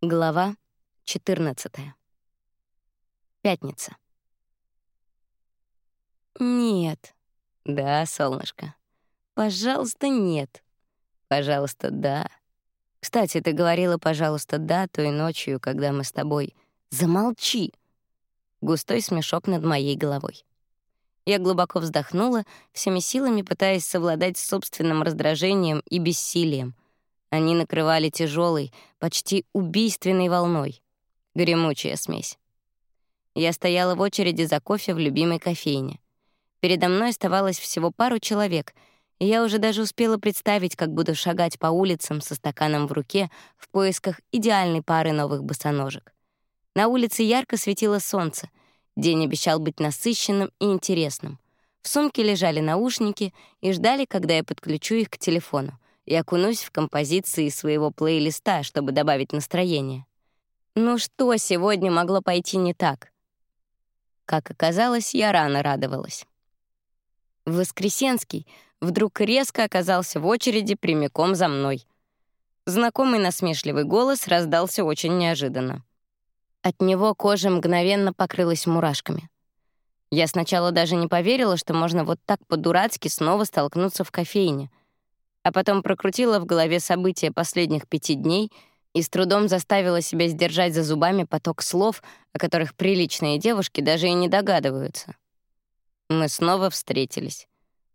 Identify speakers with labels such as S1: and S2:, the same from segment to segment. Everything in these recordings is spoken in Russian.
S1: Глава 14. Пятница. Нет. Да, солнышко. Пожалуйста, нет. Пожалуйста, да. Кстати, ты говорила, пожалуйста, да, той ночью, когда мы с тобой. Замолчи. Густой смешок над моей головой. Я глубоко вздохнула, всеми силами пытаясь совладать с собственным раздражением и бессилием — они накрывали тяжелой, почти убийственной волной. Гремучая смесь. Я стояла в очереди за кофе в любимой кофейне. Передо мной оставалось всего пару человек, и я уже даже успела представить, как буду шагать по улицам со стаканом в руке в поисках идеальной пары новых босоножек. На улице ярко светило солнце. День обещал быть насыщенным и интересным. В сумке лежали наушники и ждали, когда я подключу их к телефону и окунусь в композиции своего плейлиста, чтобы добавить настроение. Ну что сегодня могло пойти не так? Как оказалось, я рано радовалась. Воскресенский вдруг резко оказался в очереди прямиком за мной. Знакомый насмешливый голос раздался очень неожиданно. От него кожа мгновенно покрылась мурашками. Я сначала даже не поверила, что можно вот так по-дурацки снова столкнуться в кофейне — а потом прокрутила в голове события последних пяти дней и с трудом заставила себя сдержать за зубами поток слов, о которых приличные девушки даже и не догадываются. Мы снова встретились.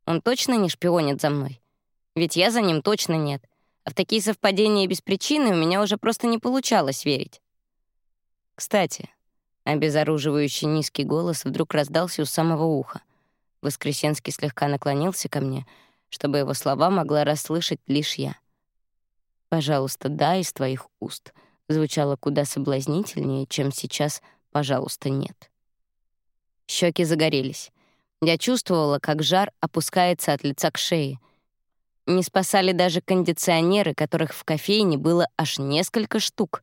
S1: Он точно не шпионит за мной? Ведь я за ним точно нет. А в такие совпадения без причины у меня уже просто не получалось верить. Кстати, обезоруживающий низкий голос вдруг раздался у самого уха. Воскресенский слегка наклонился ко мне — чтобы его слова могла расслышать лишь я. «Пожалуйста, да, из твоих уст» звучало куда соблазнительнее, чем сейчас «пожалуйста, нет». Щеки загорелись. Я чувствовала, как жар опускается от лица к шее. Не спасали даже кондиционеры, которых в кофейне было аж несколько штук.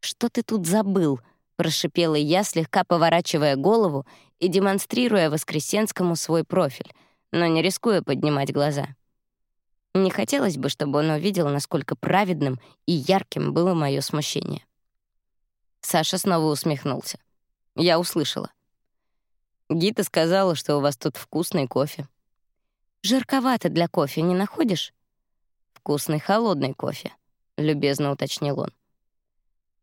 S1: «Что ты тут забыл?» — прошипела я, слегка поворачивая голову и демонстрируя Воскресенскому свой профиль — но не рискуя поднимать глаза. Не хотелось бы, чтобы он увидел, насколько праведным и ярким было мое смущение. Саша снова усмехнулся. Я услышала. Гита сказала, что у вас тут вкусный кофе. Жарковато для кофе, не находишь? Вкусный холодный кофе, любезно уточнил он.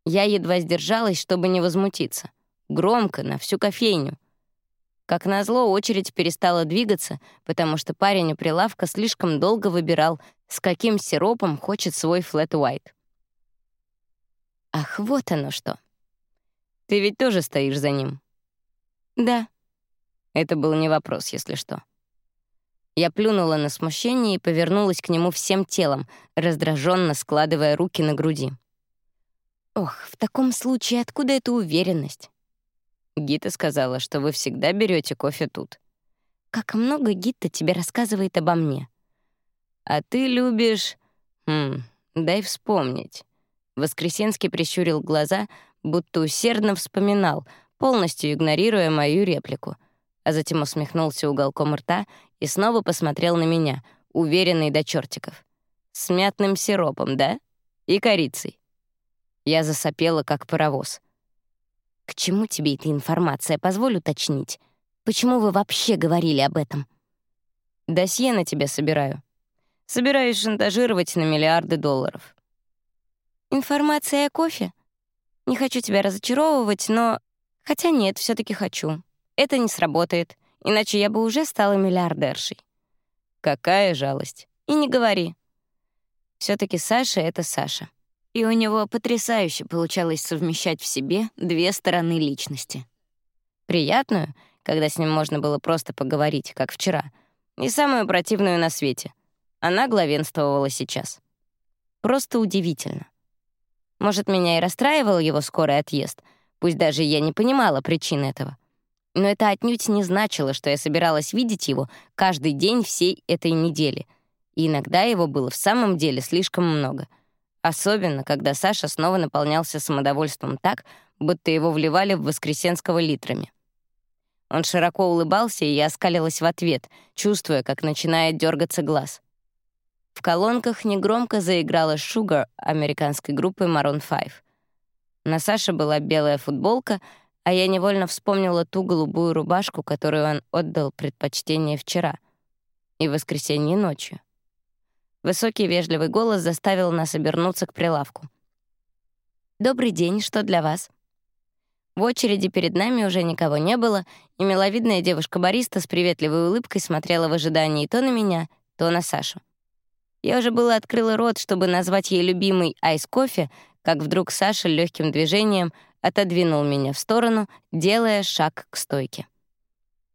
S1: Я едва сдержалась, чтобы не возмутиться. Громко, на всю кофейню. Как назло, очередь перестала двигаться, потому что парень у прилавка слишком долго выбирал, с каким сиропом хочет свой флэт white. Ах, вот оно что. Ты ведь тоже стоишь за ним? Да. Это был не вопрос, если что. Я плюнула на смущение и повернулась к нему всем телом, раздраженно складывая руки на груди. Ох, в таком случае откуда эта уверенность? Гита сказала, что вы всегда берете кофе тут. Как много Гита тебе рассказывает обо мне. А ты любишь... Хм, дай вспомнить. Воскресенский прищурил глаза, будто усердно вспоминал, полностью игнорируя мою реплику, а затем усмехнулся уголком рта и снова посмотрел на меня, уверенный до чертиков. С мятным сиропом, да? И корицей. Я засопела, как паровоз. «К чему тебе эта информация? Позволь уточнить. Почему вы вообще говорили об этом?» «Досье на тебя собираю. Собираюсь шантажировать на миллиарды долларов». «Информация о кофе? Не хочу тебя разочаровывать, но... Хотя нет, все таки хочу. Это не сработает, иначе я бы уже стала миллиардершей». «Какая жалость. И не говори. все таки Саша — это Саша. И у него потрясающе получалось совмещать в себе две стороны личности. Приятную, когда с ним можно было просто поговорить, как вчера, и самую противную на свете. Она главенствовала сейчас. Просто удивительно. Может, меня и расстраивал его скорый отъезд, пусть даже я не понимала причин этого. Но это отнюдь не значило, что я собиралась видеть его каждый день всей этой недели. И иногда его было в самом деле слишком много — Особенно, когда Саша снова наполнялся самодовольством так, будто его вливали в Воскресенского литрами. Он широко улыбался, и я оскалилась в ответ, чувствуя, как начинает дергаться глаз. В колонках негромко заиграла «Sugar» американской группы Maroon 5. На Саше была белая футболка, а я невольно вспомнила ту голубую рубашку, которую он отдал предпочтение вчера и в воскресенье ночью. Высокий вежливый голос заставил нас обернуться к прилавку. «Добрый день, что для вас?» В очереди перед нами уже никого не было, и миловидная девушка-бариста с приветливой улыбкой смотрела в ожидании то на меня, то на Сашу. Я уже было открыла рот, чтобы назвать ей любимый айс-кофе, как вдруг Саша легким движением отодвинул меня в сторону, делая шаг к стойке.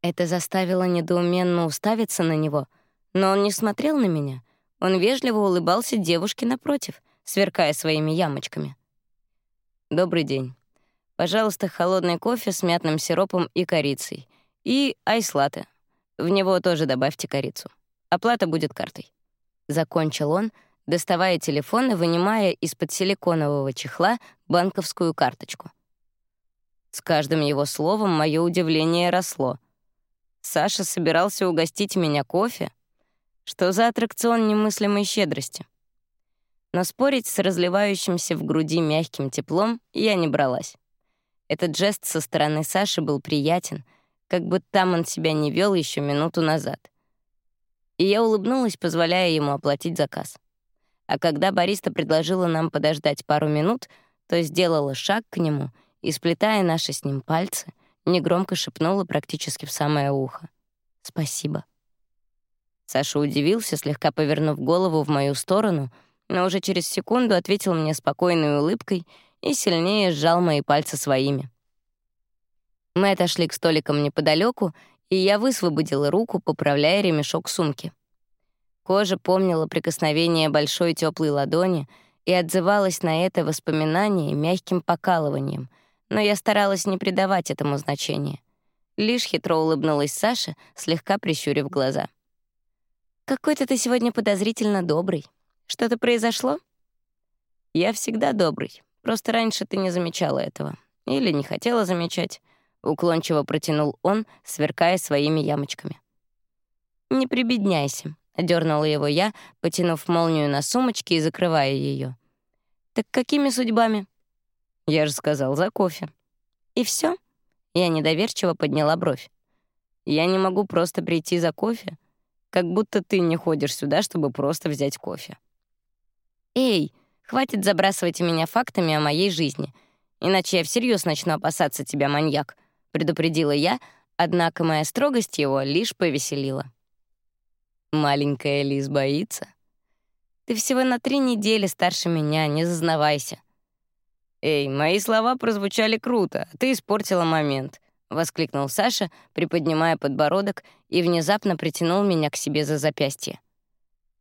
S1: Это заставило недоуменно уставиться на него, но он не смотрел на меня. Он вежливо улыбался девушке напротив, сверкая своими ямочками. «Добрый день. Пожалуйста, холодный кофе с мятным сиропом и корицей. И айс-латте. В него тоже добавьте корицу. Оплата будет картой». Закончил он, доставая телефон и вынимая из-под силиконового чехла банковскую карточку. С каждым его словом мое удивление росло. Саша собирался угостить меня кофе? Что за аттракцион немыслимой щедрости? Но спорить с разливающимся в груди мягким теплом я не бралась. Этот жест со стороны Саши был приятен, как бы там он себя не вел еще минуту назад. И я улыбнулась, позволяя ему оплатить заказ. А когда бариста предложила нам подождать пару минут, то сделала шаг к нему и, сплетая наши с ним пальцы, негромко шепнула практически в самое ухо. «Спасибо». Саша удивился, слегка повернув голову в мою сторону, но уже через секунду ответил мне спокойной улыбкой и сильнее сжал мои пальцы своими. Мы отошли к столикам неподалеку, и я высвободила руку, поправляя ремешок сумки. Кожа помнила прикосновение большой теплой ладони и отзывалась на это воспоминание мягким покалыванием, но я старалась не придавать этому значения. Лишь хитро улыбнулась Саша, слегка прищурив глаза. «Какой-то ты сегодня подозрительно добрый. Что-то произошло?» «Я всегда добрый. Просто раньше ты не замечала этого. Или не хотела замечать», — уклончиво протянул он, сверкая своими ямочками. «Не прибедняйся. Дернула его я, потянув молнию на сумочке и закрывая ее. «Так какими судьбами?» «Я же сказал, за кофе». «И все? Я недоверчиво подняла бровь. «Я не могу просто прийти за кофе, как будто ты не ходишь сюда, чтобы просто взять кофе». «Эй, хватит забрасывать меня фактами о моей жизни, иначе я всерьез начну опасаться тебя, маньяк», — предупредила я, однако моя строгость его лишь повеселила. Маленькая Лиз боится. Ты всего на три недели старше меня, не зазнавайся. Эй, мои слова прозвучали круто, а ты испортила момент, воскликнул Саша, приподнимая подбородок и внезапно притянул меня к себе за запястье.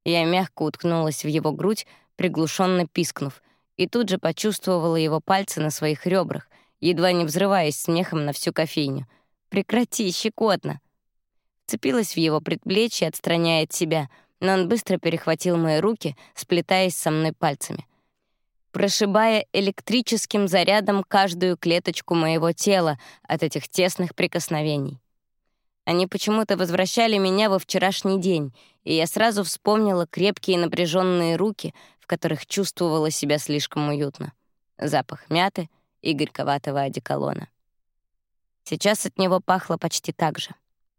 S1: Я мягко уткнулась в его грудь, приглушенно пискнув, и тут же почувствовала его пальцы на своих ребрах, едва не взрываясь смехом на всю кофейню. «Прекрати, щекотно!» Цепилась в его предплечье, отстраняя от себя, но он быстро перехватил мои руки, сплетаясь со мной пальцами. Прошибая электрическим зарядом каждую клеточку моего тела от этих тесных прикосновений. Они почему-то возвращали меня во вчерашний день, и я сразу вспомнила крепкие напряженные руки, в которых чувствовала себя слишком уютно. Запах мяты и горьковатого одеколона. Сейчас от него пахло почти так же.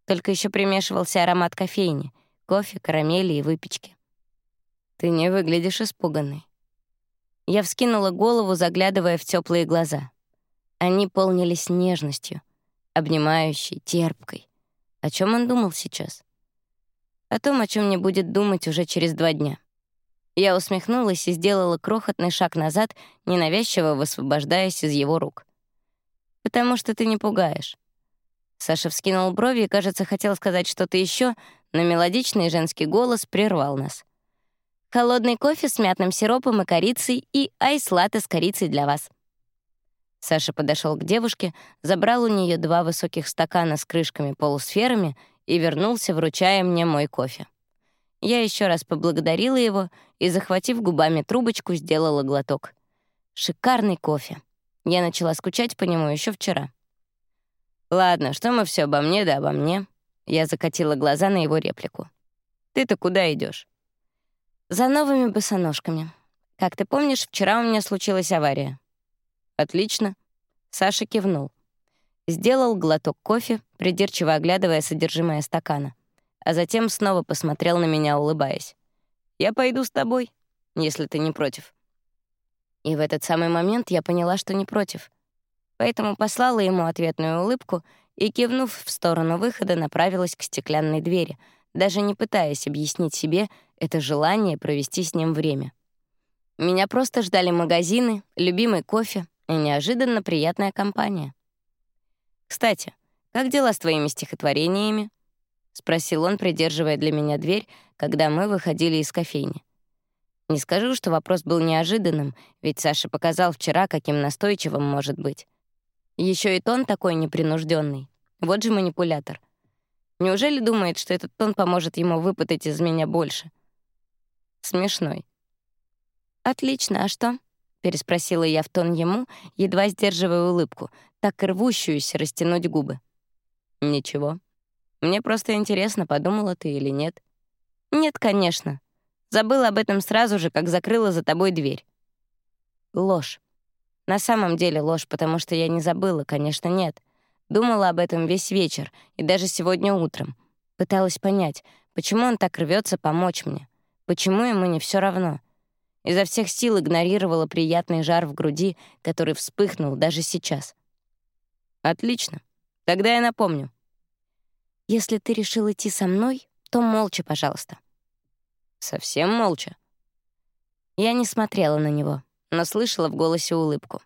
S1: Только еще примешивался аромат кофейни, кофе, карамели и выпечки. «Ты не выглядишь испуганной». Я вскинула голову, заглядывая в теплые глаза. Они полнились нежностью, обнимающей, терпкой. О чем он думал сейчас? О том, о чем не будет думать уже через два дня. Я усмехнулась и сделала крохотный шаг назад, ненавязчиво высвобождаясь из его рук. «Потому что ты не пугаешь. Саша вскинул брови и, кажется, хотел сказать что-то еще, но мелодичный женский голос прервал нас. «Холодный кофе с мятным сиропом и корицей и айс-латте с корицей для вас». Саша подошел к девушке, забрал у нее два высоких стакана с крышками-полусферами и вернулся, вручая мне мой кофе. Я еще раз поблагодарила его и, захватив губами трубочку, сделала глоток. Шикарный кофе. Я начала скучать по нему еще вчера. «Ладно, что мы все обо мне да обо мне?» Я закатила глаза на его реплику. «Ты-то куда идешь? За новыми босоножками. Как ты помнишь, вчера у меня случилась авария. Отлично. Саша кивнул. Сделал глоток кофе, придирчиво оглядывая содержимое стакана, а затем снова посмотрел на меня, улыбаясь. «Я пойду с тобой, если ты не против». И в этот самый момент я поняла, что не против. Поэтому послала ему ответную улыбку и, кивнув в сторону выхода, направилась к стеклянной двери, даже не пытаясь объяснить себе это желание провести с ним время. Меня просто ждали магазины, любимый кофе и неожиданно приятная компания. «Кстати, как дела с твоими стихотворениями?» — спросил он, придерживая для меня дверь, когда мы выходили из кофейни. Не скажу, что вопрос был неожиданным, ведь Саша показал вчера, каким настойчивым может быть. Еще и тон такой непринужденный. Вот же манипулятор. Неужели думает, что этот тон поможет ему выпытать из меня больше? Смешной. «Отлично, а что?» — переспросила я в тон ему, едва сдерживая улыбку, так и рвущуюся растянуть губы. «Ничего. Мне просто интересно, подумала ты или нет». «Нет, конечно», Забыла об этом сразу же, как закрыла за тобой дверь. Ложь. На самом деле ложь, потому что я не забыла, конечно, нет. Думала об этом весь вечер и даже сегодня утром. Пыталась понять, почему он так рвется помочь мне. Почему ему не все равно. Изо всех сил игнорировала приятный жар в груди, который вспыхнул даже сейчас. «Отлично. Тогда я напомню. Если ты решил идти со мной, то молча, пожалуйста. Совсем молча. Я не смотрела на него, но слышала в голосе улыбку.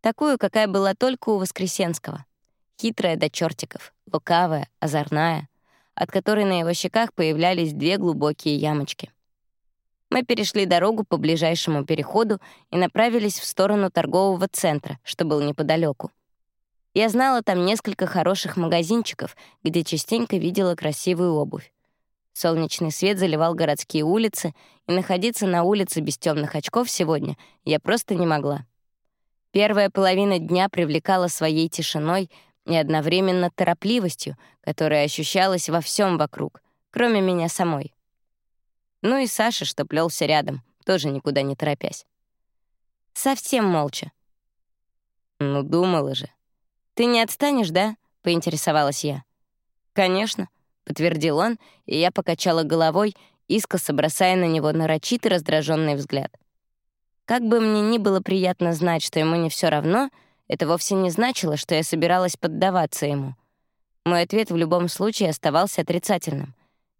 S1: Такую, какая была только у Воскресенского. Хитрая до чертиков, лукавая, озорная, от которой на его щеках появлялись две глубокие ямочки. Мы перешли дорогу по ближайшему переходу и направились в сторону торгового центра, что был неподалеку. Я знала там несколько хороших магазинчиков, где частенько видела красивую обувь. Солнечный свет заливал городские улицы, и находиться на улице без темных очков сегодня я просто не могла. Первая половина дня привлекала своей тишиной и одновременно торопливостью, которая ощущалась во всем вокруг, кроме меня самой. Ну и Саша, что плелся рядом, тоже никуда не торопясь. Совсем молча. «Ну, думала же. Ты не отстанешь, да?» — поинтересовалась я. «Конечно подтвердил он, и я покачала головой, искоса бросая на него нарочитый раздраженный взгляд. Как бы мне ни было приятно знать, что ему не все равно, это вовсе не значило, что я собиралась поддаваться ему. Мой ответ в любом случае оставался отрицательным.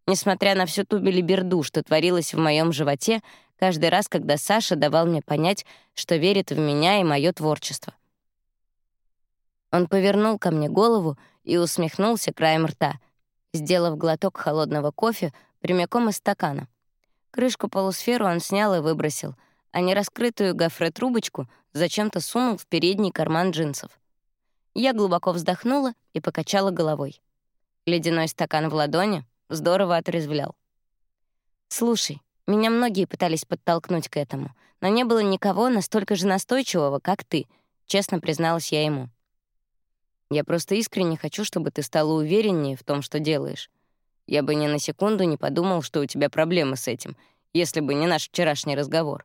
S1: Несмотря на всю ту белиберду, что творилось в моем животе, каждый раз, когда Саша давал мне понять, что верит в меня и мое творчество. Он повернул ко мне голову и усмехнулся краем рта — сделав глоток холодного кофе прямиком из стакана. Крышку-полусферу он снял и выбросил, а нераскрытую гофре-трубочку зачем-то сунул в передний карман джинсов. Я глубоко вздохнула и покачала головой. Ледяной стакан в ладони здорово отрезвлял. «Слушай, меня многие пытались подтолкнуть к этому, но не было никого настолько же настойчивого, как ты», — честно призналась я ему. Я просто искренне хочу, чтобы ты стала увереннее в том, что делаешь. Я бы ни на секунду не подумал, что у тебя проблемы с этим, если бы не наш вчерашний разговор.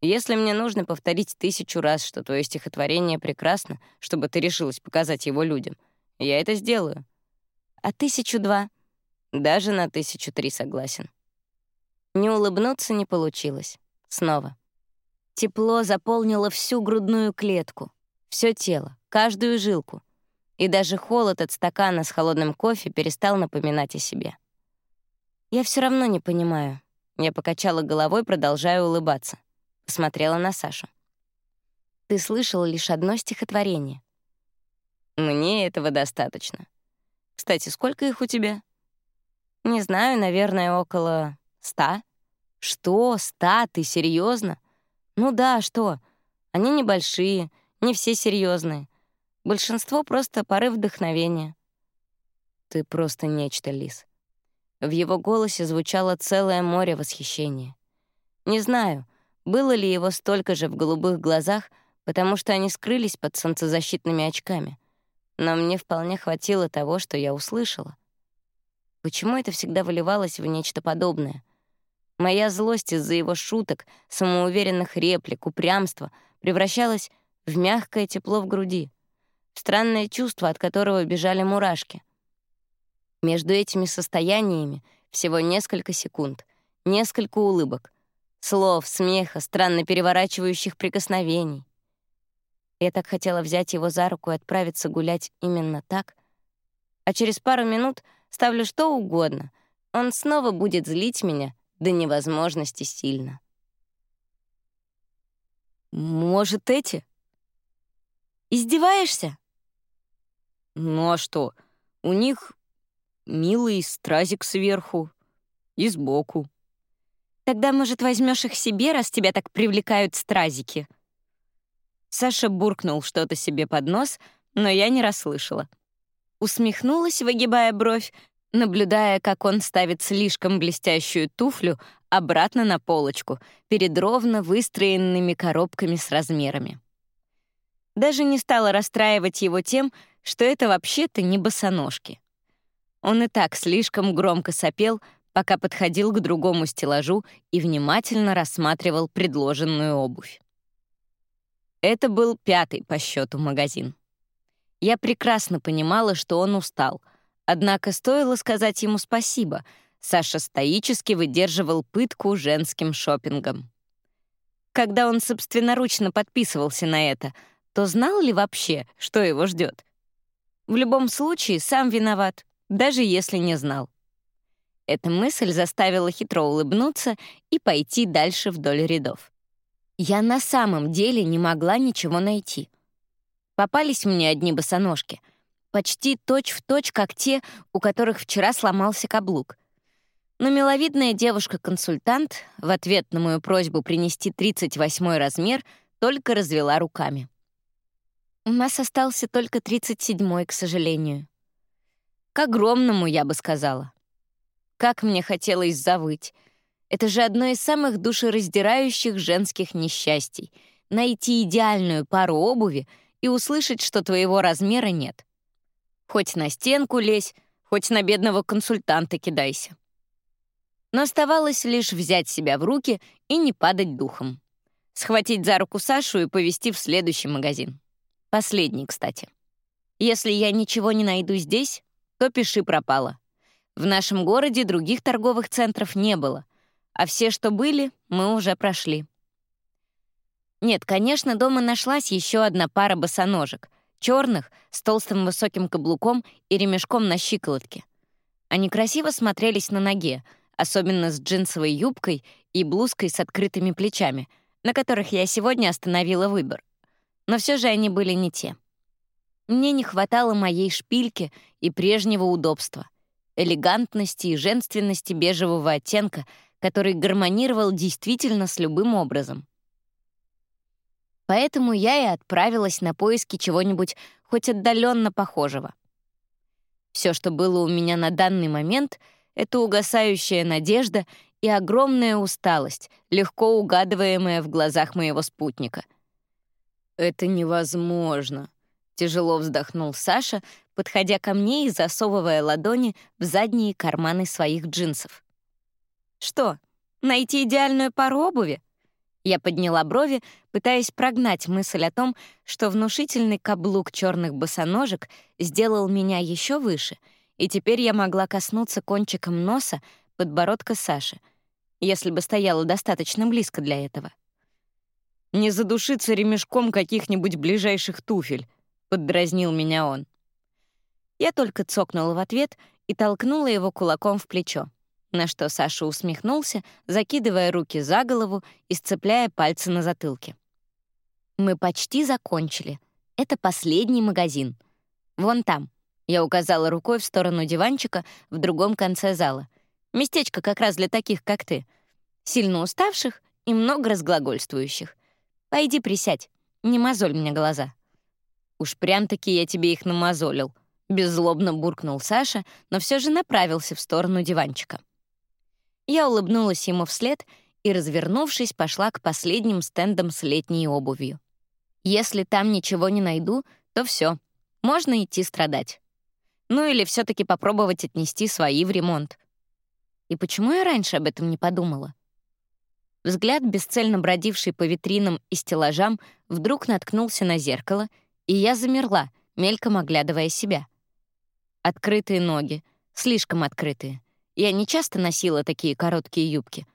S1: Если мне нужно повторить тысячу раз, что твое стихотворение прекрасно, чтобы ты решилась показать его людям, я это сделаю. А тысячу два? Даже на тысячу три согласен. Не улыбнуться не получилось. Снова. Тепло заполнило всю грудную клетку, все тело, каждую жилку — и даже холод от стакана с холодным кофе перестал напоминать о себе. «Я все равно не понимаю». Я покачала головой, продолжая улыбаться. Посмотрела на Сашу. «Ты слышал лишь одно стихотворение». «Мне этого достаточно. Кстати, сколько их у тебя?» «Не знаю, наверное, около ста». «Что, ста? Ты серьезно? «Ну да, что? Они небольшие, не все серьезные. Большинство просто порыв вдохновения. Ты просто нечто, Лис. В его голосе звучало целое море восхищения. Не знаю, было ли его столько же в голубых глазах, потому что они скрылись под солнцезащитными очками. Но мне вполне хватило того, что я услышала. Почему это всегда выливалось в нечто подобное? Моя злость из-за его шуток, самоуверенных реплик, упрямства превращалась в мягкое тепло в груди, в странное чувство, от которого бежали мурашки. Между этими состояниями всего несколько секунд, несколько улыбок, слов, смеха, странно переворачивающих прикосновений. Я так хотела взять его за руку и отправиться гулять именно так. А через пару минут ставлю что угодно. Он снова будет злить меня до невозможности сильно.
S2: «Может, эти?»
S1: «Издеваешься?»
S2: «Ну а что? У них милый стразик сверху и сбоку».
S1: «Тогда, может, возьмешь их себе, раз тебя так привлекают стразики?»
S2: Саша буркнул что-то себе под нос, но я не расслышала.
S1: Усмехнулась, выгибая бровь, наблюдая, как он ставит слишком блестящую туфлю обратно на полочку перед ровно выстроенными коробками с размерами. Даже не стала расстраивать его тем, что это вообще-то не босоножки. Он и так слишком громко сопел, пока подходил к другому стеллажу и внимательно рассматривал предложенную обувь. Это был пятый по счету магазин. Я прекрасно понимала, что он устал, однако стоило сказать ему спасибо. Саша стоически выдерживал пытку женским шопингом. Когда он собственноручно подписывался на это, то знал ли вообще, что его ждет? В любом случае, сам виноват, даже если не знал. Эта мысль заставила хитро улыбнуться и пойти дальше вдоль рядов. Я на самом деле не могла ничего найти. Попались мне одни босоножки, почти точь-в-точь, точь, как те, у которых вчера сломался каблук. Но миловидная девушка-консультант в ответ на мою просьбу принести 38-й размер только развела руками. У нас остался только 37-й, к сожалению. К огромному, я бы сказала. Как мне хотелось завыть — это же одно из самых душераздирающих женских несчастий — найти идеальную пару обуви и услышать, что твоего размера нет. Хоть на стенку лезь, хоть на бедного консультанта кидайся. Но оставалось лишь взять себя в руки и не падать духом. Схватить за руку Сашу и повезти в следующий магазин. Последний, кстати. Если я ничего не найду здесь, то пиши пропало. В нашем городе других торговых центров не было, а все, что были, мы уже прошли. Нет, конечно, дома нашлась еще одна пара босоножек, черных, с толстым высоким каблуком и ремешком на щиколотке. Они красиво смотрелись на ноге, особенно с джинсовой юбкой и блузкой с открытыми плечами, на которых я сегодня остановила выбор. Но все же они были не те. Мне не хватало моей шпильки и прежнего удобства, элегантности и женственности бежевого оттенка, который гармонировал действительно с любым образом. Поэтому я и отправилась на поиски чего-нибудь хоть отдаленно похожего. Все, что было у меня на данный момент, это угасающая надежда и огромная усталость, легко угадываемая в глазах моего спутника. «Это невозможно», — тяжело вздохнул Саша, подходя ко мне и засовывая ладони в задние карманы своих джинсов. Что, найти идеальную пару обуви? Я подняла брови, пытаясь прогнать мысль о том, что внушительный каблук черных босоножек сделал меня еще выше, и теперь я могла коснуться кончиком носа подбородка Саши, если бы стояла достаточно близко для этого. «Не задушиться ремешком каких-нибудь ближайших туфель», — поддразнил меня он. Я только цокнула в ответ и толкнула его кулаком в плечо на что Саша усмехнулся, закидывая руки за голову и сцепляя пальцы на затылке. «Мы почти закончили. Это последний магазин. Вон там». Я указала рукой в сторону диванчика в другом конце зала. Местечко как раз для таких, как ты. Сильно уставших и много разглагольствующих. Пойди присядь, не мозоль мне глаза. Уж прям-таки я тебе их намазолил. Беззлобно буркнул Саша, но все же направился в сторону диванчика. Я улыбнулась ему вслед и, развернувшись, пошла к последним стендам с летней обувью. Если там ничего не найду, то все, можно идти страдать. Ну или все таки попробовать отнести свои в ремонт. И почему я раньше об этом не подумала? Взгляд, бесцельно бродивший по витринам и стеллажам, вдруг наткнулся на зеркало, и я замерла, мельком оглядывая себя. Открытые ноги, слишком открытые. Я не часто носила такие короткие юбки.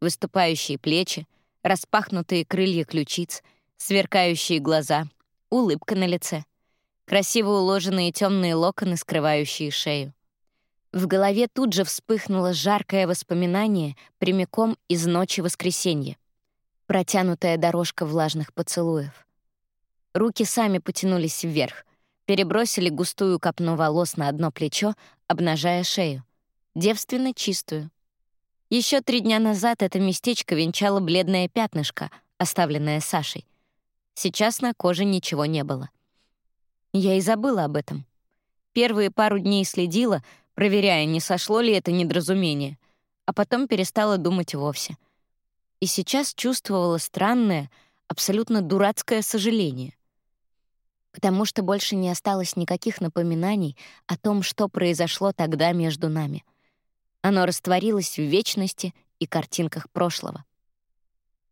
S1: Выступающие плечи, распахнутые крылья ключиц, сверкающие глаза, улыбка на лице, красиво уложенные темные локоны, скрывающие шею. В голове тут же вспыхнуло жаркое воспоминание прямиком из ночи воскресенья. Протянутая дорожка влажных поцелуев. Руки сами потянулись вверх, перебросили густую копну волос на одно плечо, обнажая шею. Девственно чистую. Еще три дня назад это местечко венчало бледное пятнышко, оставленное Сашей. Сейчас на коже ничего не было. Я и забыла об этом. Первые пару дней следила — проверяя, не сошло ли это недоразумение, а потом перестала думать вовсе. И сейчас чувствовала странное, абсолютно дурацкое сожаление. Потому что больше не осталось никаких напоминаний о том, что произошло тогда между нами. Оно растворилось в вечности и картинках прошлого.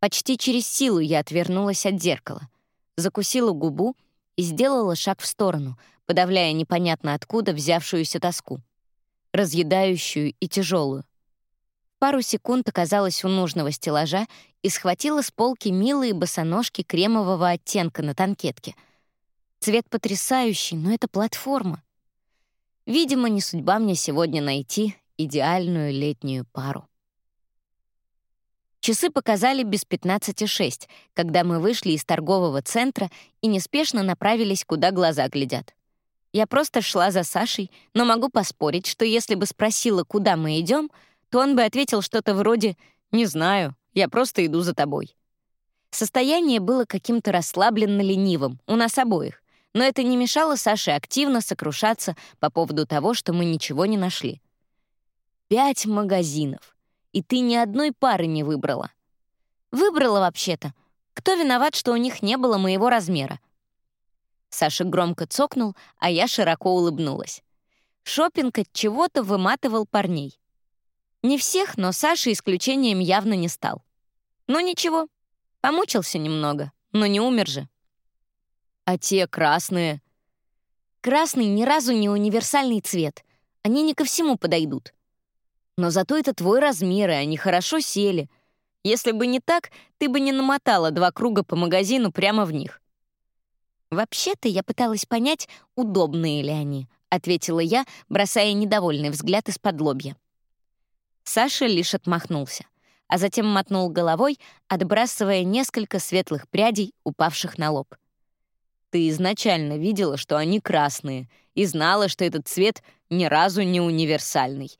S1: Почти через силу я отвернулась от зеркала, закусила губу и сделала шаг в сторону, подавляя непонятно откуда взявшуюся тоску разъедающую и тяжелую. Пару секунд оказалась у нужного стеллажа и схватила с полки милые босоножки кремового оттенка на танкетке. Цвет потрясающий, но это платформа. Видимо, не судьба мне сегодня найти идеальную летнюю пару. Часы показали без 15,6, когда мы вышли из торгового центра и неспешно направились, куда глаза глядят. Я просто шла за Сашей, но могу поспорить, что если бы спросила, куда мы идем, то он бы ответил что-то вроде «Не знаю, я просто иду за тобой». Состояние было каким-то расслабленно-ленивым, у нас обоих, но это не мешало Саше активно сокрушаться по поводу того, что мы ничего не нашли. Пять магазинов, и ты ни одной пары не выбрала. Выбрала вообще-то. Кто виноват, что у них не было моего размера? Саша громко цокнул, а я широко улыбнулась. Шопинг от чего-то выматывал парней. Не всех, но Саша исключением явно не стал. Ну ничего, помучился немного, но не умер же. А те красные? Красный ни разу не универсальный цвет. Они не ко всему подойдут. Но зато это твой размер, и они хорошо сели. Если бы не так, ты бы не намотала два круга по магазину прямо в них. «Вообще-то я пыталась понять, удобные ли они», — ответила я, бросая недовольный взгляд из-под лобья. Саша лишь отмахнулся, а затем мотнул головой, отбрасывая несколько светлых прядей, упавших на лоб. «Ты изначально видела, что они красные, и знала, что этот цвет ни разу не универсальный».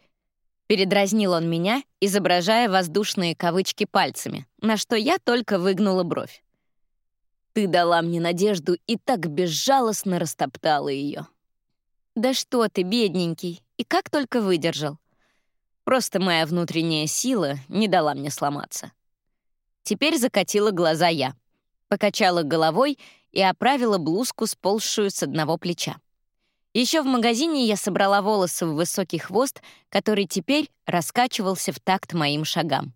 S1: Передразнил он меня, изображая воздушные кавычки пальцами, на что я только выгнула бровь. Ты дала мне надежду и так безжалостно растоптала ее. Да что ты, бедненький, и как только выдержал. Просто моя внутренняя сила не дала мне сломаться. Теперь закатила глаза я, покачала головой и оправила блузку, сползшую с одного плеча. Еще в магазине я собрала волосы в высокий хвост, который теперь раскачивался в такт моим шагам.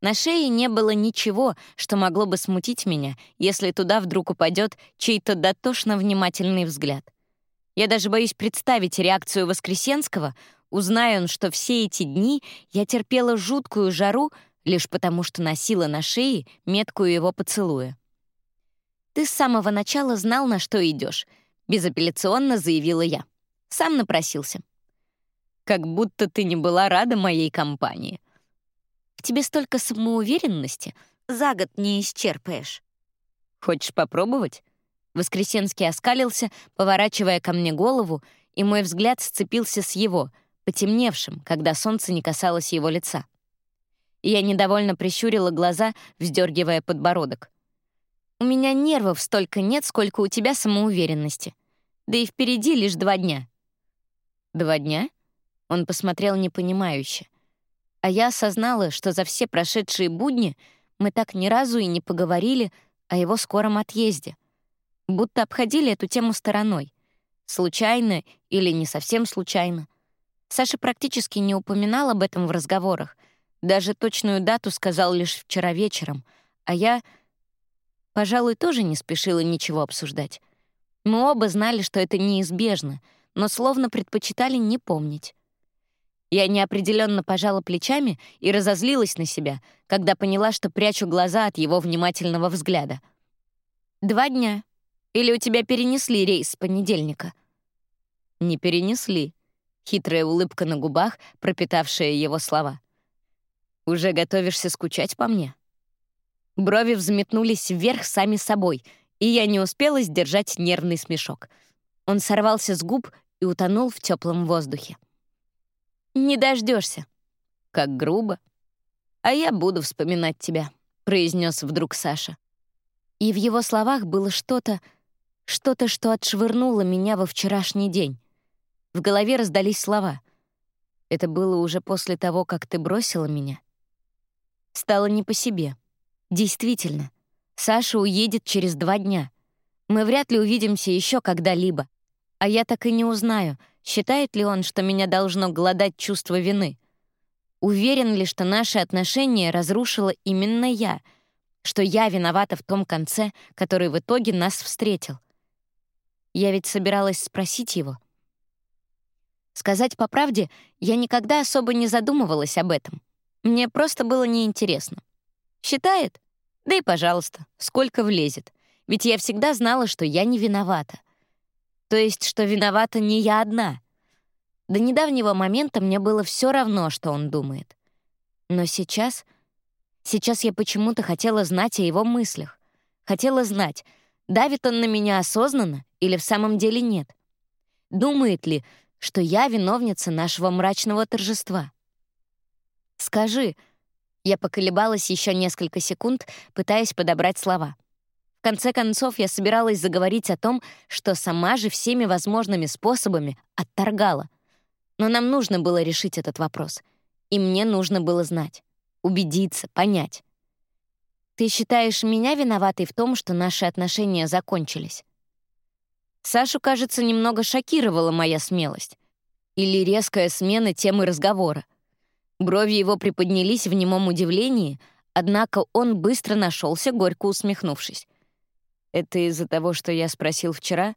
S1: На шее не было ничего, что могло бы смутить меня, если туда вдруг упадет чей-то дотошно внимательный взгляд. Я даже боюсь представить реакцию Воскресенского, узная он, что все эти дни я терпела жуткую жару лишь потому, что носила на шее метку его поцелуя. «Ты с самого начала знал, на что идешь, безапелляционно заявила я. Сам напросился. «Как будто ты не была рада моей компании», тебе столько самоуверенности, за год не исчерпаешь. Хочешь попробовать? Воскресенский оскалился, поворачивая ко мне голову, и мой взгляд сцепился с его, потемневшим, когда солнце не касалось его лица. Я недовольно прищурила глаза, вздергивая подбородок. «У меня нервов столько нет, сколько у тебя самоуверенности. Да и впереди лишь два дня». «Два дня?» Он посмотрел непонимающе. А я осознала, что за все прошедшие будни мы так ни разу и не поговорили о его скором отъезде. Будто обходили эту тему стороной. Случайно или не совсем случайно. Саша практически не упоминал об этом в разговорах, Даже точную дату сказал лишь вчера вечером, а я, пожалуй, тоже не спешила ничего обсуждать. Мы оба знали, что это неизбежно, но словно предпочитали не помнить. Я неопределенно пожала плечами и разозлилась на себя, когда поняла, что прячу глаза от его внимательного взгляда. «Два дня. Или у тебя перенесли рейс с понедельника?» «Не перенесли», — хитрая улыбка на губах, пропитавшая его слова. «Уже готовишься скучать по мне?» Брови взметнулись вверх сами собой, и я не успела сдержать нервный смешок. Он сорвался с губ и утонул в теплом воздухе. «Не дождешься. «Как грубо. А я буду вспоминать тебя», — произнес вдруг Саша. И в его словах было что-то, что-то, что отшвырнуло меня во вчерашний день. В голове раздались слова. Это было уже после того, как ты бросила меня. Стало не по себе. Действительно, Саша уедет через два дня. Мы вряд ли увидимся еще когда-либо. А я так и не узнаю, считает ли он, что меня должно голодать чувство вины. Уверен ли, что наши отношения разрушила именно я, что я виновата в том конце, который в итоге нас встретил. Я ведь собиралась спросить его — Сказать по правде, я никогда особо не задумывалась об этом. Мне просто было неинтересно. Считает? Да и пожалуйста, сколько влезет. Ведь я всегда знала, что я не виновата. То есть, что виновата не я одна. До недавнего момента мне было все равно, что он думает. Но сейчас... Сейчас я почему-то хотела знать о его мыслях. Хотела знать, давит он на меня осознанно или в самом деле нет. Думает ли, что я виновница нашего мрачного торжества. Скажи, я поколебалась еще несколько секунд, пытаясь подобрать слова. В конце концов, я собиралась заговорить о том, что сама же всеми возможными способами отторгала. Но нам нужно было решить этот вопрос. И мне нужно было знать, убедиться, понять. Ты считаешь меня виноватой в том, что наши отношения закончились? Сашу, кажется, немного шокировала моя смелость. Или резкая смена темы разговора. Брови его приподнялись в немом удивлении, однако он быстро нашелся, горько усмехнувшись. «Это из-за того, что я спросил вчера?»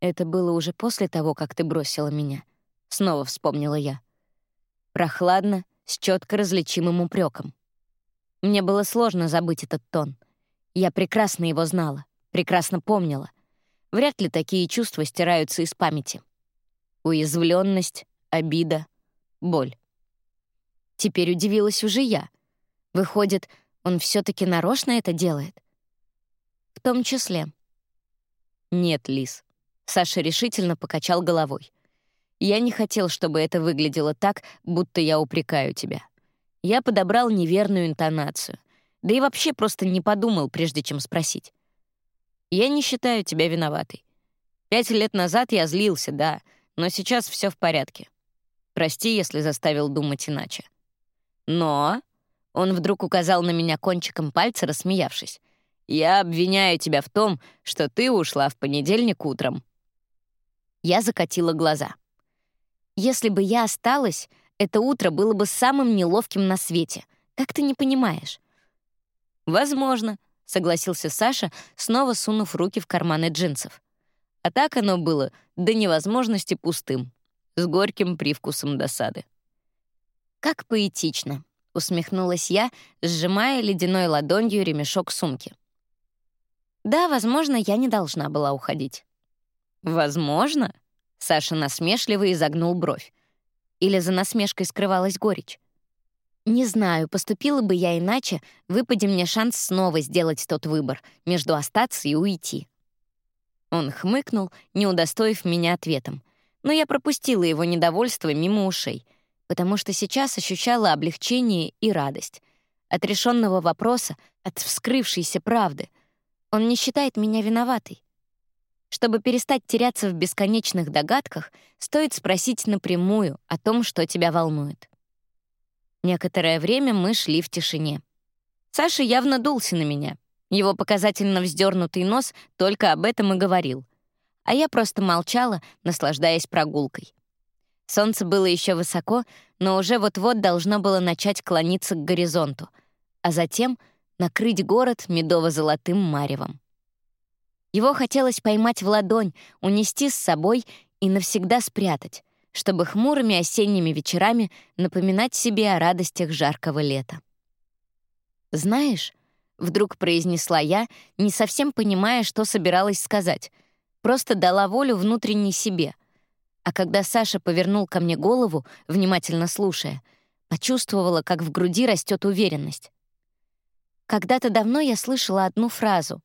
S1: «Это было уже после того, как ты бросила меня», — снова вспомнила я. Прохладно, с четко различимым упреком. Мне было сложно забыть этот тон. Я прекрасно его знала, прекрасно помнила — Вряд ли такие чувства стираются из памяти. Уязвленность, обида, боль. Теперь удивилась уже я. Выходит, он все таки нарочно это делает? В том числе. Нет, Лис. Саша решительно покачал головой. Я не хотел, чтобы это выглядело так, будто я упрекаю тебя. Я подобрал неверную интонацию. Да и вообще просто не подумал, прежде чем спросить. Я не считаю тебя виноватой. Пять лет назад я злился, да, но сейчас все в порядке. Прости, если заставил думать иначе. Но...» Он вдруг указал на меня кончиком пальца, рассмеявшись. «Я обвиняю тебя в том, что ты ушла в понедельник утром». Я закатила глаза. «Если бы я осталась, это утро было бы самым неловким на свете. Как ты не понимаешь?» «Возможно», согласился Саша, снова сунув руки в карманы джинсов. А так оно было до невозможности пустым, с горьким привкусом досады. «Как поэтично», — усмехнулась я, сжимая ледяной ладонью ремешок сумки. «Да, возможно, я не должна была уходить». «Возможно?» — Саша насмешливо изогнул бровь. Или за насмешкой скрывалась горечь. Не знаю, поступила бы я иначе, выпади мне шанс снова сделать тот выбор между остаться и уйти. Он хмыкнул, не удостоив меня ответом. Но я пропустила его недовольство мимо ушей, потому что сейчас ощущала облегчение и радость. От решенного вопроса, от вскрывшейся правды. Он не считает меня виноватой. Чтобы перестать теряться в бесконечных догадках, стоит спросить напрямую о том, что тебя волнует. Некоторое время мы шли в тишине. Саша явно дулся на меня. Его показательно вздернутый нос только об этом и говорил. А я просто молчала, наслаждаясь прогулкой. Солнце было еще высоко, но уже вот-вот должно было начать клониться к горизонту, а затем накрыть город медово-золотым маревом. Его хотелось поймать в ладонь, унести с собой и навсегда спрятать, чтобы хмурыми осенними вечерами напоминать себе о радостях жаркого лета. «Знаешь», — вдруг произнесла я, не совсем понимая, что собиралась сказать, просто дала волю внутренней себе. А когда Саша повернул ко мне голову, внимательно слушая, почувствовала, как в груди растет уверенность. Когда-то давно я слышала одну фразу.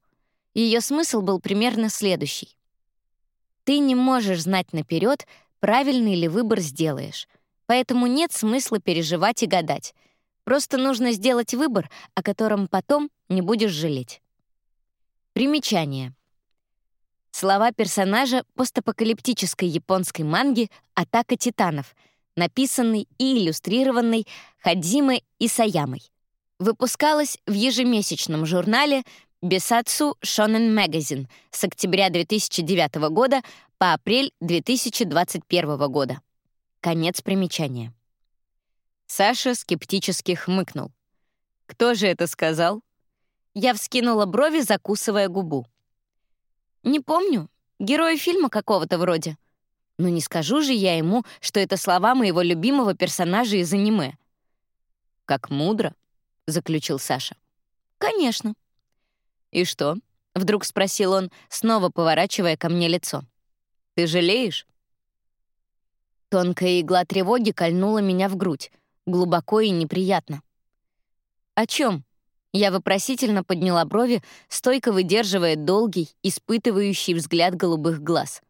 S1: Ее смысл был примерно следующий. «Ты не можешь знать наперед, правильный ли выбор сделаешь, поэтому нет смысла переживать и гадать. Просто нужно сделать выбор, о котором потом не будешь жалеть». Примечание. Слова персонажа постапокалиптической японской манги «Атака титанов», написанный и иллюстрированный Хадзимой Исаямой. Выпускалась в ежемесячном журнале Бесацу Shonen Magazine с октября 2009 года по апрель 2021 года. Конец примечания. Саша скептически хмыкнул. «Кто же это сказал?» Я вскинула брови, закусывая губу. «Не помню. Герои фильма какого-то вроде. Но не скажу же я ему, что это слова моего любимого персонажа из аниме». «Как мудро», — заключил Саша. «Конечно». «И что?» — вдруг спросил он, снова поворачивая ко мне лицо. «Ты жалеешь?» Тонкая игла тревоги кольнула меня в грудь, глубоко и неприятно. «О чем? Я вопросительно подняла брови, стойко выдерживая долгий, испытывающий взгляд голубых глаз.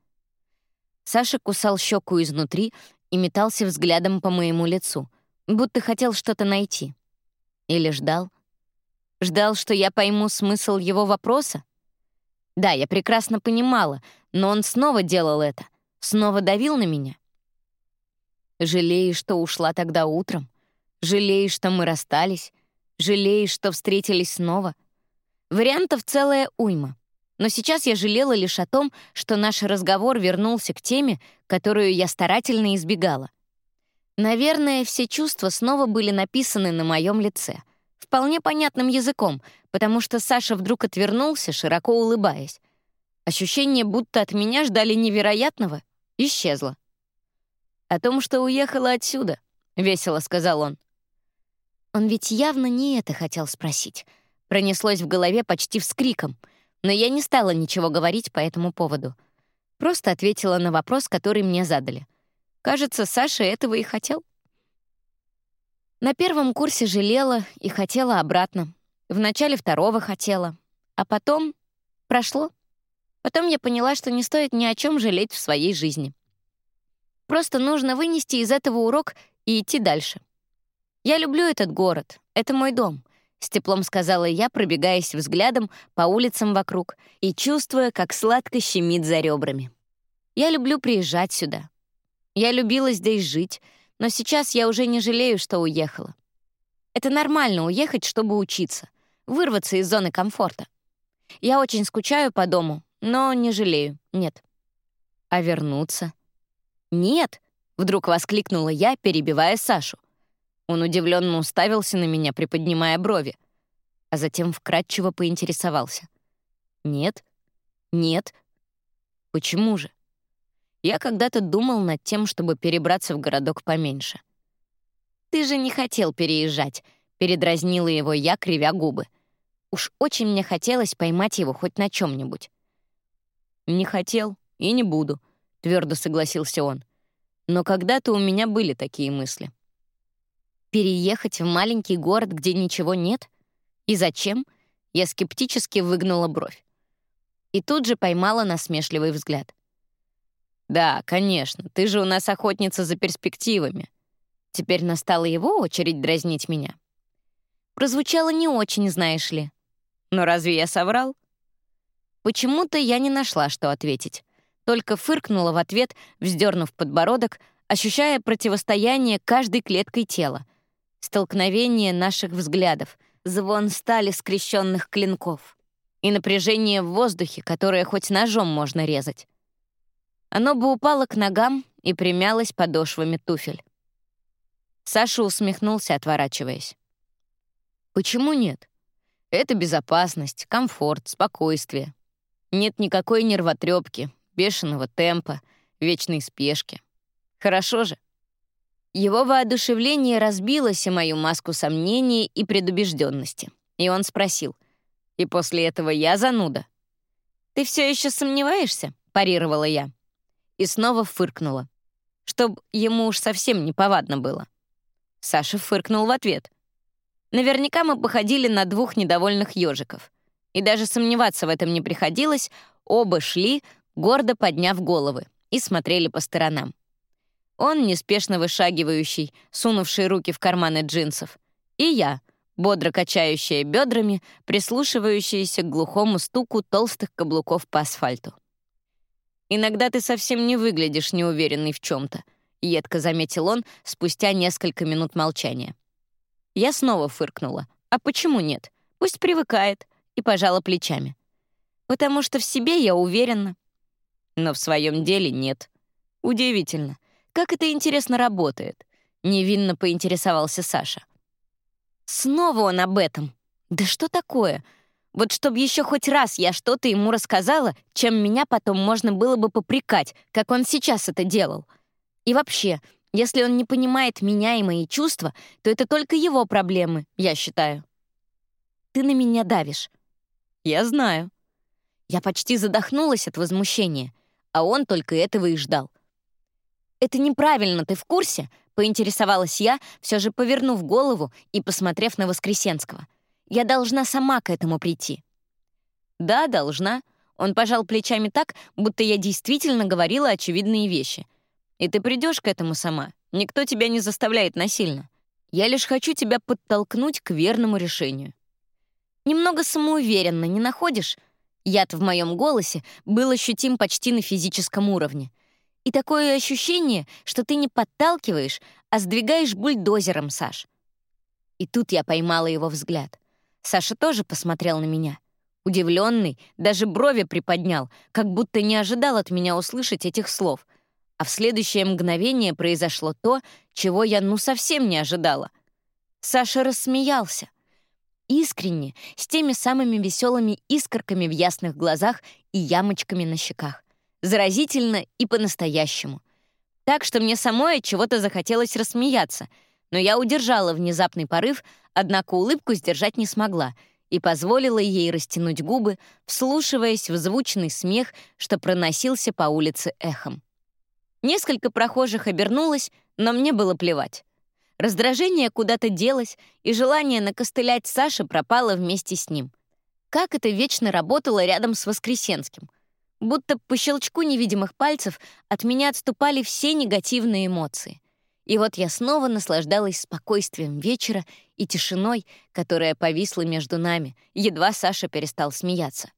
S1: Саша кусал щеку изнутри и метался взглядом по моему лицу, будто хотел что-то найти. Или ждал? Ждал, что я пойму смысл его вопроса? Да, я прекрасно понимала, но он снова делал это, снова давил на меня. Жалеешь, что ушла тогда утром? Жалеешь, что мы расстались? Жалеешь, что встретились снова? Вариантов целая уйма. Но сейчас я жалела лишь о том, что наш разговор вернулся к теме, которую я старательно избегала. Наверное, все чувства снова были написаны на моем лице. Вполне понятным языком, потому что Саша вдруг отвернулся, широко улыбаясь. Ощущение, будто от меня ждали невероятного, исчезло. «О том, что уехала отсюда», — весело сказал он. Он ведь явно не это хотел спросить. Пронеслось в голове почти вскриком, но я не стала ничего говорить по этому поводу. Просто ответила на вопрос, который мне задали — Кажется, Саша этого и хотел. На первом курсе жалела и хотела обратно. В начале второго хотела. А потом прошло. Потом я поняла, что не стоит ни о чем жалеть в своей жизни. Просто нужно вынести из этого урок и идти дальше. Я люблю этот город, это мой дом, с теплом сказала я, пробегаясь взглядом по улицам вокруг и чувствуя, как сладко щемит за ребрами. Я люблю приезжать сюда, я любила здесь жить, но сейчас я уже не жалею, что уехала. Это нормально уехать, чтобы учиться, вырваться из зоны комфорта. Я очень скучаю по дому, но не жалею, нет. А вернуться? Нет, вдруг воскликнула я, перебивая Сашу. Он удивленно уставился на меня, приподнимая брови, а затем вкратчиво поинтересовался. «Нет? Нет? Почему же?» Я когда-то думал над тем, чтобы перебраться в городок поменьше. «Ты же не хотел переезжать», — передразнила его я, кривя губы. Уж очень мне хотелось поймать его хоть на чем нибудь «Не хотел и не буду», — твердо согласился он. «Но когда-то у меня были такие мысли». «Переехать в маленький город, где ничего нет? И зачем?» Я скептически выгнула бровь. И тут же поймала насмешливый взгляд. «Да, конечно, ты же у нас охотница за перспективами». Теперь настала его очередь дразнить меня. Прозвучало не очень, знаешь ли. Но разве я соврал? Почему-то я не нашла, что ответить. Только фыркнула в ответ, вздернув подбородок, ощущая противостояние каждой клеткой тела. Столкновение наших взглядов, звон стали скрещенных клинков и напряжение в воздухе, которое хоть ножом можно резать. Оно бы упало к ногам,
S2: и примялась подошвами туфель. Саша усмехнулся, отворачиваясь. «Почему нет? Это безопасность, комфорт, спокойствие. Нет никакой нервотрепки, бешеного темпа, вечной спешки. Хорошо же?» Его воодушевление разбилось о мою маску сомнений и предубежденности. И он спросил, «И после этого я зануда?» «Ты все еще сомневаешься?» — парировала я. И снова фыркнула, чтоб ему уж совсем неповадно было. Саша фыркнул в ответ. Наверняка мы походили на двух недовольных ежиков. И даже сомневаться в этом не приходилось, оба шли, гордо подняв головы, и смотрели по сторонам. Он, неспешно вышагивающий, сунувший руки в карманы джинсов. И я, бодро качающая бедрами, прислушивающаяся к глухому стуку толстых каблуков по асфальту. «Иногда ты совсем не выглядишь неуверенный в чем то едко заметил он спустя несколько минут молчания. Я снова фыркнула. «А почему нет? Пусть привыкает», и пожала плечами. «Потому что в себе я уверена». Но в своем деле нет. Удивительно. Как это интересно работает?» — невинно поинтересовался Саша. «Снова он об этом. Да что такое? Вот чтобы еще хоть раз я что-то ему рассказала, чем меня потом можно было бы попрекать, как он сейчас это делал. И вообще, если он не понимает меня и мои чувства, то это только его проблемы, я считаю. Ты на меня давишь. Я знаю. Я почти задохнулась от возмущения, а он только этого и ждал. «Это неправильно, ты в курсе?» — поинтересовалась я, все же повернув голову и посмотрев на Воскресенского. «Я должна сама к этому прийти». «Да, должна». Он пожал плечами так, будто я действительно говорила очевидные вещи. «И ты придешь к этому сама. Никто тебя не заставляет насильно. Я лишь хочу тебя подтолкнуть к верному решению». Немного самоуверенно, не находишь? Яд в моем голосе был ощутим почти на физическом уровне — и такое ощущение, что ты не подталкиваешь, а сдвигаешь бульдозером, Саш. И тут я поймала его взгляд. Саша тоже посмотрел на меня. Удивленный, даже брови приподнял, как будто не ожидал от меня услышать этих слов. А в следующее мгновение произошло то, чего я ну совсем не ожидала. Саша рассмеялся. Искренне, с теми самыми веселыми искорками в ясных глазах и ямочками на щеках заразительно и по-настоящему. Так что мне самой от чего-то захотелось рассмеяться, но я удержала внезапный порыв, однако улыбку сдержать не смогла и позволила ей растянуть губы, вслушиваясь в звучный смех, что проносился по улице эхом. Несколько прохожих обернулось, но мне было плевать. Раздражение куда-то делось, и желание накостылять Саше пропало вместе с ним. Как это вечно работало рядом с Воскресенским? Будто по щелчку невидимых пальцев от меня отступали все негативные эмоции. И вот я снова наслаждалась спокойствием вечера и тишиной, которая повисла между нами, едва Саша перестал смеяться.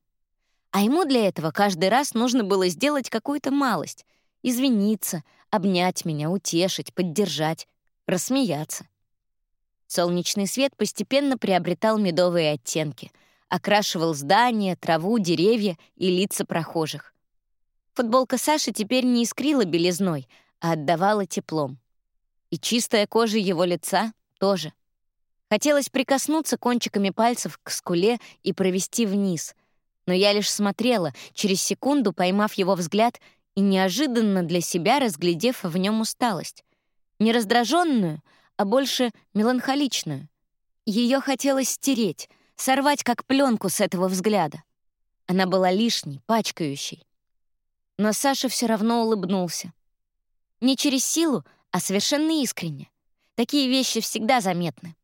S2: А ему для этого каждый раз нужно было сделать какую-то малость, извиниться, обнять меня, утешить, поддержать, рассмеяться. Солнечный свет постепенно приобретал медовые оттенки — окрашивал здания, траву, деревья и лица прохожих. Футболка Саши теперь не искрила белизной, а отдавала теплом. И чистая кожа его лица тоже. Хотелось прикоснуться кончиками пальцев к скуле и провести вниз, но я лишь смотрела, через секунду поймав его взгляд и неожиданно для себя разглядев в нем усталость. Не раздраженную, а больше меланхоличную. Ее хотелось стереть, сорвать как пленку с этого взгляда. Она была лишней, пачкающей. Но Саша все равно улыбнулся. Не через силу, а совершенно искренне. Такие вещи всегда заметны.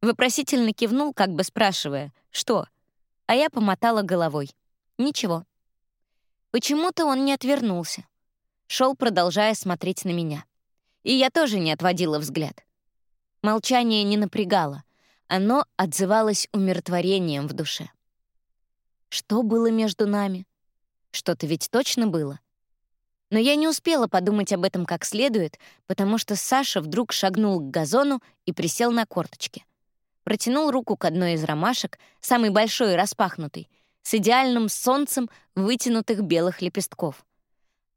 S2: Вопросительно кивнул, как бы спрашивая, что? А я помотала головой. Ничего. Почему-то он не отвернулся. Шел, продолжая смотреть на меня. И я тоже не отводила взгляд. Молчание не напрягало. Оно отзывалось умиротворением в душе. Что было между нами? Что-то ведь точно было. Но я не успела подумать об этом как следует, потому что Саша вдруг шагнул к газону и присел на корточки. Протянул руку к одной из ромашек, самой большой и распахнутой, с идеальным солнцем вытянутых белых лепестков.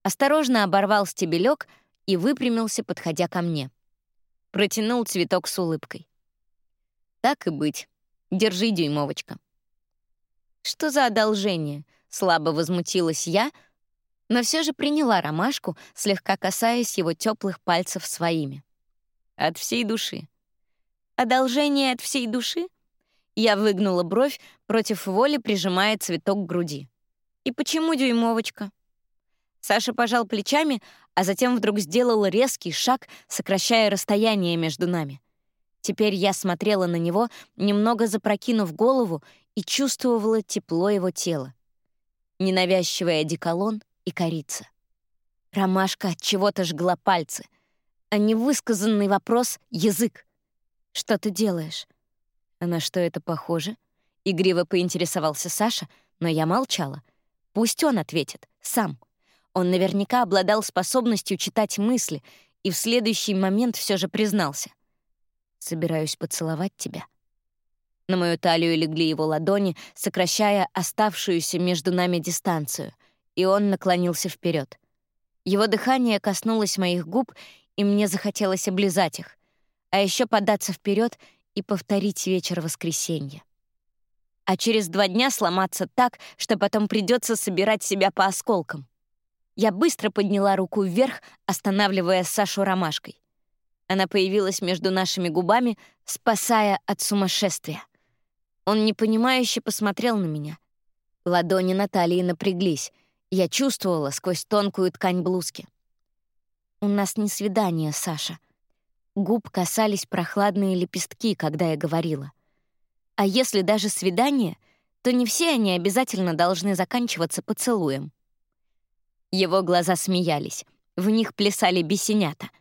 S2: Осторожно оборвал стебелек и выпрямился, подходя ко мне. Протянул цветок с улыбкой. «Так и быть. Держи, дюймовочка». «Что за одолжение?» — слабо возмутилась я, но все же приняла ромашку, слегка касаясь его теплых пальцев своими. От всей души. «Одолжение от всей души?» Я выгнула бровь, против воли прижимая цветок к груди. «И почему дюймовочка?» Саша пожал плечами, а затем вдруг сделал резкий шаг, сокращая расстояние между нами. Теперь я смотрела на него, немного запрокинув голову, и чувствовала тепло его тела. Ненавязчивый одеколон и корица. Ромашка от чего-то жгла пальцы, а невысказанный вопрос — язык. «Что ты делаешь?» «А на что это похоже?» Игриво поинтересовался Саша, но я молчала. Пусть он ответит, сам — он наверняка обладал способностью читать мысли и в следующий момент все же признался. «Собираюсь поцеловать тебя». На мою талию легли его ладони, сокращая оставшуюся между нами дистанцию, и он наклонился вперед. Его дыхание коснулось моих губ, и мне захотелось облизать их, а еще податься вперед и повторить вечер воскресенья. А через два дня сломаться так, что потом придется собирать себя по осколкам. Я быстро подняла руку вверх, останавливая Сашу ромашкой. Она появилась между нашими губами, спасая от сумасшествия. Он непонимающе посмотрел на меня. Ладони Натальи напряглись. Я чувствовала сквозь тонкую ткань блузки. «У нас не свидание, Саша». Губ касались прохладные лепестки, когда я говорила. А если даже свидание, то не все они обязательно должны заканчиваться поцелуем. Его глаза смеялись, в них плясали бесенята.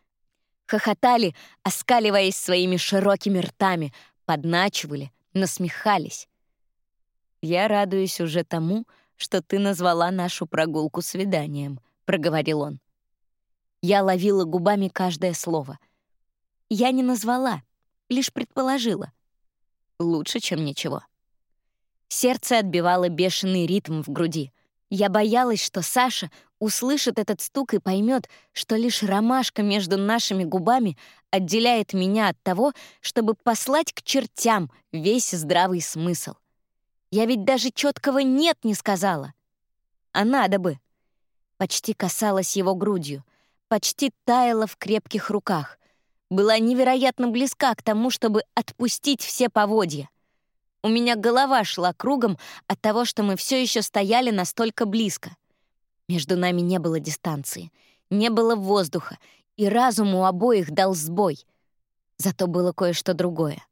S2: Хохотали, оскаливаясь своими широкими ртами, подначивали, насмехались. «Я радуюсь уже тому, что ты назвала нашу прогулку свиданием», — проговорил он. Я ловила губами каждое слово. Я не назвала, лишь предположила. Лучше, чем ничего. Сердце отбивало бешеный ритм в груди. Я боялась, что Саша услышит этот стук и поймет, что лишь ромашка между нашими губами отделяет меня от того, чтобы послать к чертям весь здравый смысл. Я ведь даже четкого «нет» не сказала. А надо бы. Почти касалась его грудью, почти таяла в крепких руках, была невероятно близка к тому, чтобы отпустить все поводья — у меня голова шла кругом от того, что мы все еще стояли настолько близко. Между нами не было дистанции, не было воздуха, и разум у обоих дал сбой. Зато было кое-что другое.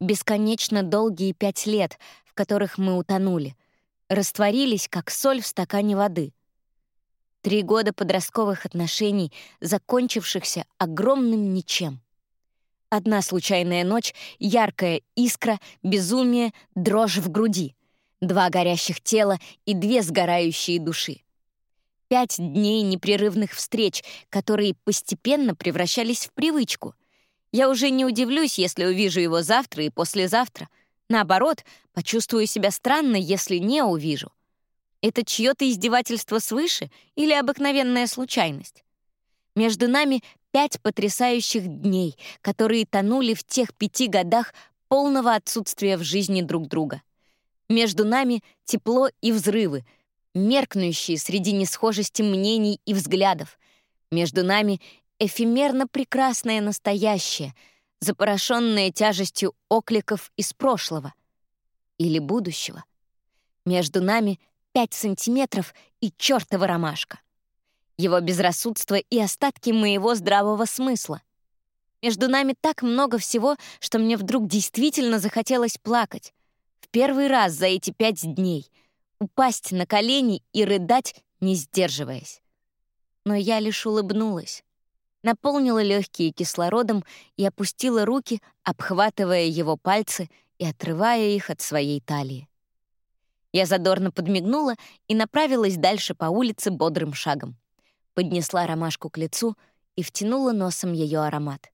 S2: Бесконечно долгие пять лет, в которых мы утонули, растворились, как соль в стакане воды. Три года подростковых отношений, закончившихся огромным ничем. Одна случайная ночь, яркая искра, безумие, дрожь в груди. Два горящих тела и две сгорающие души. Пять дней непрерывных встреч, которые постепенно превращались в привычку. Я уже не удивлюсь, если увижу его завтра и послезавтра. Наоборот, почувствую себя странно, если не увижу. Это чье-то издевательство свыше или обыкновенная случайность? Между нами пять потрясающих дней, которые тонули в тех пяти годах полного отсутствия в жизни друг друга. Между нами тепло и взрывы, меркнущие среди несхожести мнений и взглядов. Между нами эфемерно прекрасное настоящее, запорошенное тяжестью окликов из прошлого или будущего. Между нами пять сантиметров и чертова ромашка его безрассудство и остатки моего здравого смысла. Между нами так много всего, что мне вдруг действительно захотелось плакать. В первый раз за эти пять дней. Упасть на колени и рыдать, не сдерживаясь. Но я лишь улыбнулась. Наполнила легкие кислородом и опустила руки, обхватывая его пальцы и отрывая их от своей талии. Я задорно подмигнула и направилась дальше по улице бодрым шагом поднесла ромашку к лицу и втянула носом ее аромат.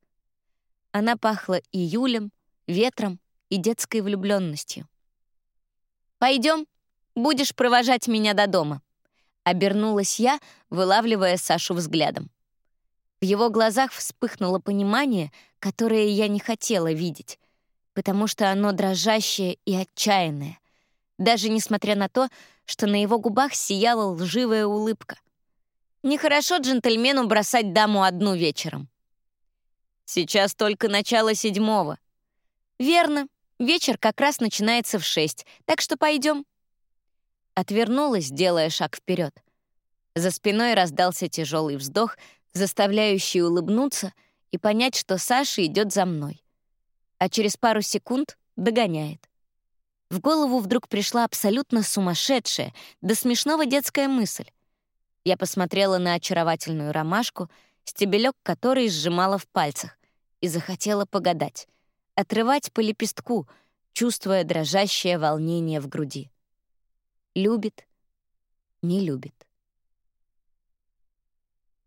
S2: Она пахла июлем, ветром и детской влюбленностью. Пойдем, будешь провожать меня до дома», — обернулась я, вылавливая Сашу взглядом. В его глазах вспыхнуло понимание, которое я не хотела видеть, потому что оно дрожащее и отчаянное, даже несмотря на то, что на его губах сияла лживая улыбка. Нехорошо джентльмену бросать даму одну вечером. Сейчас только начало седьмого. Верно, вечер как раз начинается в шесть, так что пойдем. Отвернулась, делая шаг вперед. За спиной раздался тяжелый вздох, заставляющий улыбнуться и понять, что Саша идет за мной. А через пару секунд догоняет. В голову вдруг пришла абсолютно сумасшедшая, до смешного детская мысль. Я посмотрела на очаровательную ромашку, стебелек которой сжимала в пальцах, и захотела погадать, отрывать по лепестку, чувствуя дрожащее волнение в груди. Любит, не любит.